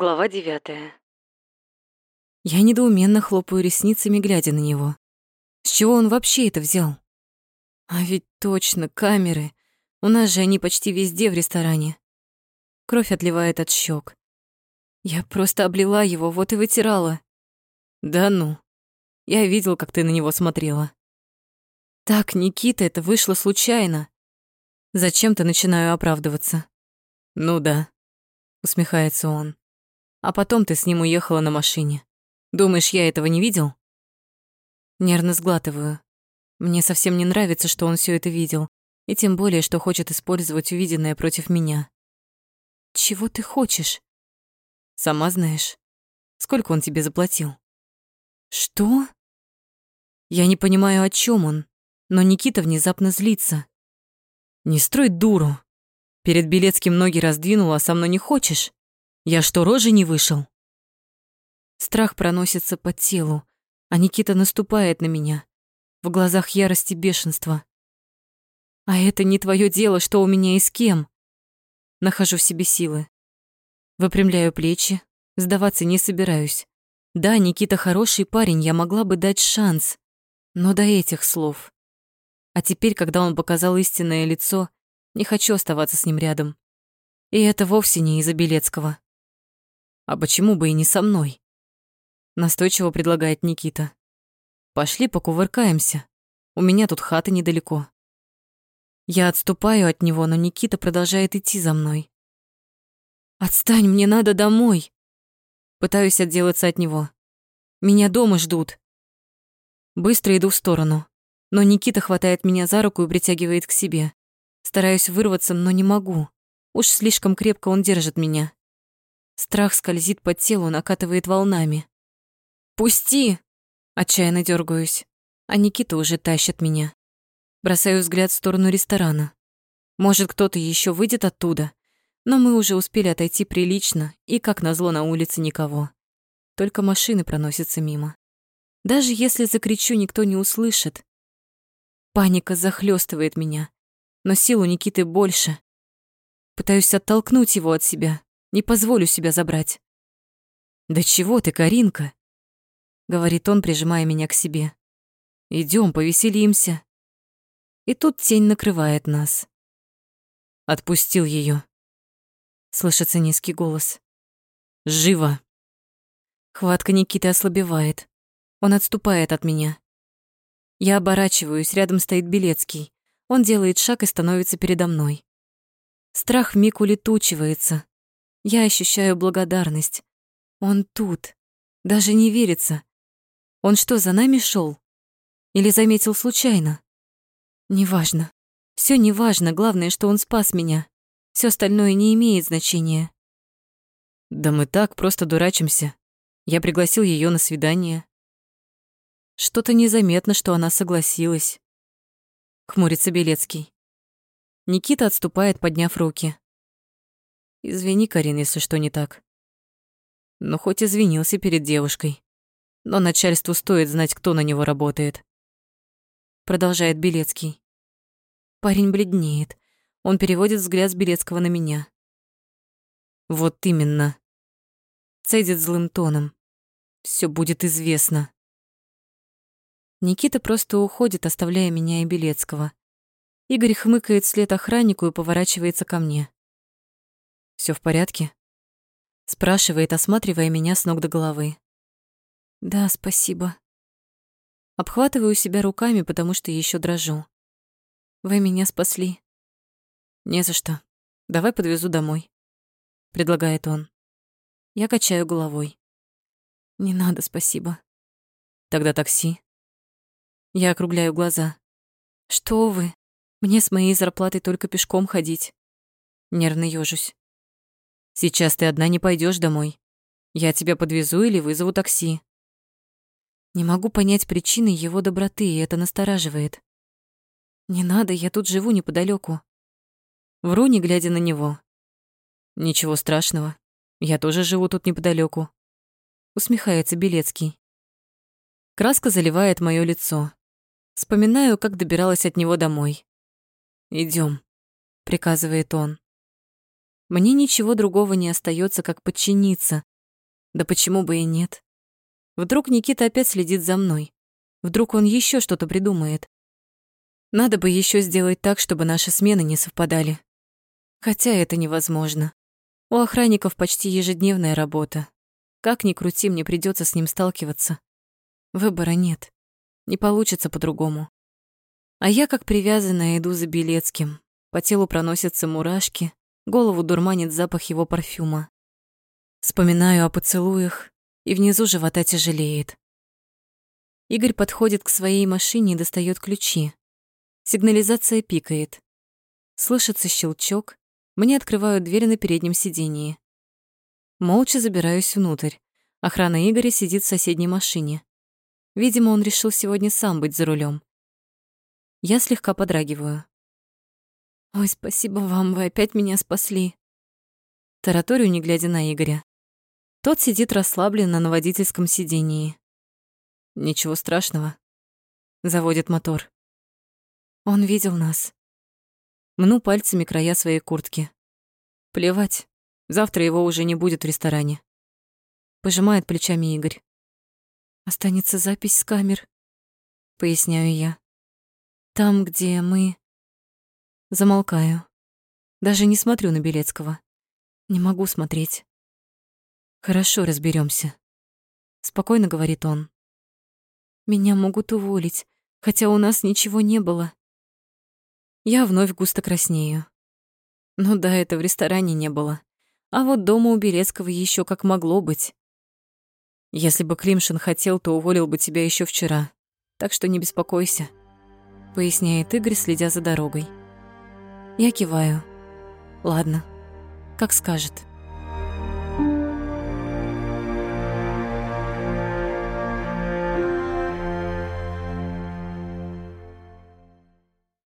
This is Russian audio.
Глава девятая. Я недоуменно хлопаю ресницами, глядя на него. С чего он вообще это взял? А ведь точно, камеры. У нас же они почти везде в ресторане. Кровь отливает от щек. Я просто облила его, вот и вытирала. Да ну. Я видел, как ты на него смотрела. Так, Никита, это вышло случайно. Зачем-то начинаю оправдываться. Ну да, усмехается он. А потом ты с ним уехала на машине. Думаешь, я этого не видел? Нервно сглатываю. Мне совсем не нравится, что он все это видел, и тем более, что хочет использовать увиденное против меня. Чего ты хочешь? Сама знаешь. Сколько он тебе заплатил? Что? Я не понимаю, о чем он, но Никита внезапно злится. Не строй дуру. Перед Белецким ноги раздвинула, а со мной не хочешь? Я что, рожи не вышел? Страх проносится по телу, а Никита наступает на меня. В глазах ярости бешенства. А это не твое дело, что у меня и с кем. Нахожу в себе силы. Выпрямляю плечи, сдаваться не собираюсь. Да, Никита хороший парень, я могла бы дать шанс. Но до этих слов. А теперь, когда он показал истинное лицо, не хочу оставаться с ним рядом. И это вовсе не из-за Белецкого. А почему бы и не со мной? Настойчиво предлагает Никита. Пошли покувыркаемся. У меня тут хата недалеко. Я отступаю от него, но Никита продолжает идти за мной. Отстань, мне надо домой. Пытаюсь отделаться от него. Меня дома ждут. Быстро иду в сторону, но Никита хватает меня за руку и притягивает к себе. Стараюсь вырваться, но не могу. Уж слишком крепко он держит меня. Страх скользит по телу, накатывает волнами. «Пусти!» Отчаянно дергаюсь, а Никита уже тащит меня. Бросаю взгляд в сторону ресторана. Может, кто-то еще выйдет оттуда, но мы уже успели отойти прилично, и, как назло, на улице никого. Только машины проносятся мимо. Даже если закричу, никто не услышит. Паника захлестывает меня, но сил у Никиты больше. Пытаюсь оттолкнуть его от себя, не позволю себя забрать. «Да чего ты, Каринка?» говорит он, прижимая меня к себе. Идем, повеселимся. И тут тень накрывает нас. Отпустил ее. Слышится низкий голос. Живо. Хватка Никиты ослабевает. Он отступает от меня. Я оборачиваюсь, рядом стоит Белецкий. Он делает шаг и становится передо мной. Страх миг улетучивается. Я ощущаю благодарность. Он тут. Даже не верится. Он что, за нами шел? Или заметил случайно? Неважно. Все неважно, главное, что он спас меня. Все остальное не имеет значения. Да мы так просто дурачимся. Я пригласил ее на свидание. Что-то незаметно, что она согласилась. Хмурится Белецкий. Никита отступает, подняв руки. Извини, Карин, если что не так. Но хоть извинился перед девушкой но начальству стоит знать, кто на него работает. Продолжает Белецкий. Парень бледнеет. Он переводит взгляд с Белецкого на меня. Вот именно. Цедит злым тоном. Все будет известно. Никита просто уходит, оставляя меня и Белецкого. Игорь хмыкает вслед охраннику и поворачивается ко мне. Все в порядке?» Спрашивает, осматривая меня с ног до головы. Да, спасибо. Обхватываю себя руками, потому что еще дрожу. Вы меня спасли. Не за что. Давай подвезу домой, предлагает он. Я качаю головой. Не надо, спасибо. Тогда такси. Я округляю глаза. Что вы? Мне с моей зарплатой только пешком ходить. Нервно ёжусь. Сейчас ты одна не пойдешь домой. Я тебя подвезу или вызову такси. Не могу понять причины его доброты, и это настораживает. Не надо, я тут живу неподалеку. Вру, не глядя на него. Ничего страшного. Я тоже живу тут неподалеку. Усмехается Белецкий. Краска заливает мое лицо. Вспоминаю, как добиралась от него домой. Идем, приказывает он. Мне ничего другого не остается, как подчиниться. Да почему бы и нет? Вдруг Никита опять следит за мной? Вдруг он еще что-то придумает? Надо бы еще сделать так, чтобы наши смены не совпадали. Хотя это невозможно. У охранников почти ежедневная работа. Как ни крути, мне придется с ним сталкиваться. Выбора нет. Не получится по-другому. А я, как привязанная, иду за Белецким. По телу проносятся мурашки, голову дурманит запах его парфюма. Вспоминаю о поцелуях, и внизу живота тяжелеет. Игорь подходит к своей машине и достает ключи. Сигнализация пикает. Слышится щелчок, мне открывают дверь на переднем сидении. Молча забираюсь внутрь. Охрана Игоря сидит в соседней машине. Видимо, он решил сегодня сам быть за рулем. Я слегка подрагиваю. «Ой, спасибо вам, вы опять меня спасли». Тараторю, не глядя на Игоря. Тот сидит расслабленно на водительском сидении. «Ничего страшного», — заводит мотор. Он видел нас. Мну пальцами края своей куртки. Плевать, завтра его уже не будет в ресторане. Пожимает плечами Игорь. Останется запись с камер, поясняю я. Там, где мы... Замолкаю. Даже не смотрю на Белецкого. Не могу смотреть. Хорошо, разберемся. Спокойно говорит он. Меня могут уволить, хотя у нас ничего не было. Я вновь густо краснею. Ну да, это в ресторане не было. А вот дома у Белецкого еще как могло быть. Если бы Климшин хотел, то уволил бы тебя еще вчера. Так что не беспокойся, поясняет Игорь, следя за дорогой. Я киваю. Ладно, как скажет.